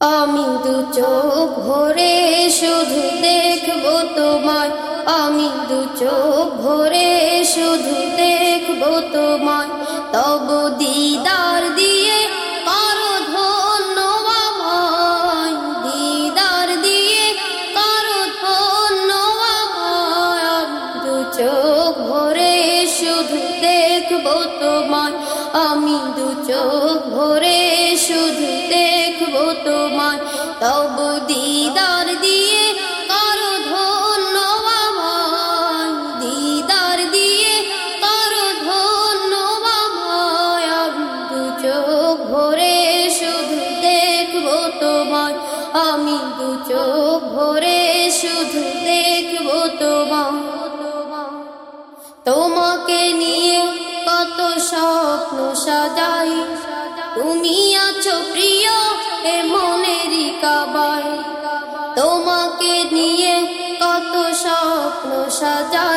আমি দু চোখ ভরে শুধু দেখব তোমায়। আমি দু চোখ ভরে শুধু দেখব তোমায়। তব দিদার দিয়ে করো ধন্য দিদার দিয়ে করো ধন্য দু চোখ ভরে শুধু দেখব তোমায়। আমি দু চোখ ভরে শুধু তোমায় তব দিদার দিয়ে দেখব তোমায় আমি দু চোখ ভরে শুধু দেখব তোমায় তোমাকে নিয়ে কত স্বপ্ন সাজাই। তুমি আছো প্রিয় এ মনেরই কাবায়। তোমাকে নিয়ে কত স্বপ্ন সাজাই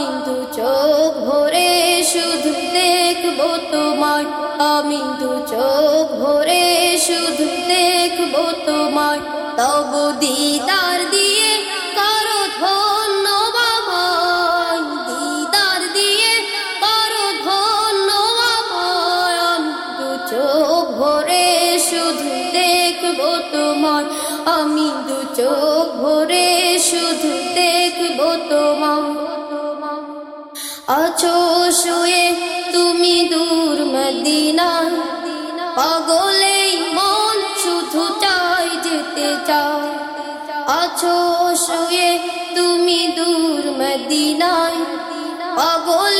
আমি চোখ ভরে শুধু দেখব তোমায়। আমি দু চোখ ভরে শুধু দেখব তোমায়। তব দিদার দিয়ে করো ধন্য বাবাই দিদার দিয়ে করো ধন্য বাবাই আমি চোখ ভরে শুধু দেখব তোমায়। আমি দু চোখ ভরে শুধু দেখব তোমায়। আছো শুয়ে তুমি দূর মদিনা। পাগলে মন শুধু চাই যেতে চাও। আছো শুয়ে তুমি দূর মদিনায়। পাগলেই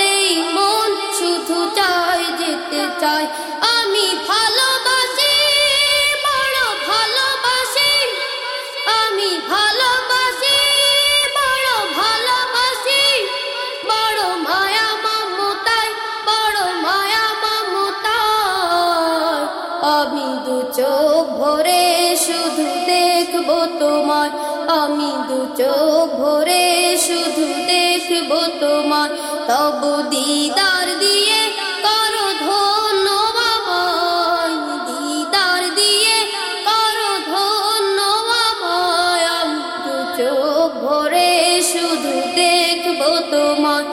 আমি দু চোখ ভরে শুধু দেখব তোমায়। আমি দু চোখ ভরে শুধু দেখব তোমায়। তব দিদার দিয়ে করো ধন্য বাবাই দিদার দিয়ে করো ধন্য বাবাই আমি দু চোখ ভরে শুধু দেখব তোমায়।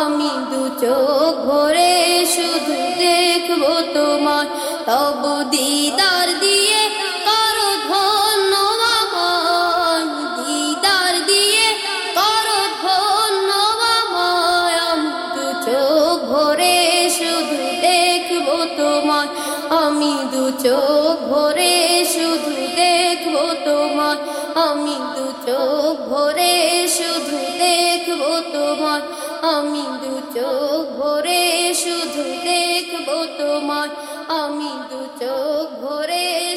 আমি দু চোখ ভরে দেখব তোমার তব দিদার দিয়ে করো ধন্য দিদার দিয়ে করো ধন্য দু চোখ ভরে শুধু দেখব তোমার আমি দু চোখ ভরে শুধু দেখব তোমার আমি দু চোখ ভরে শুধু দেখব তোমায়। আমি দু চোখ ভরে শুধু দেখব তোমায়। আমি দু চোখ ভরে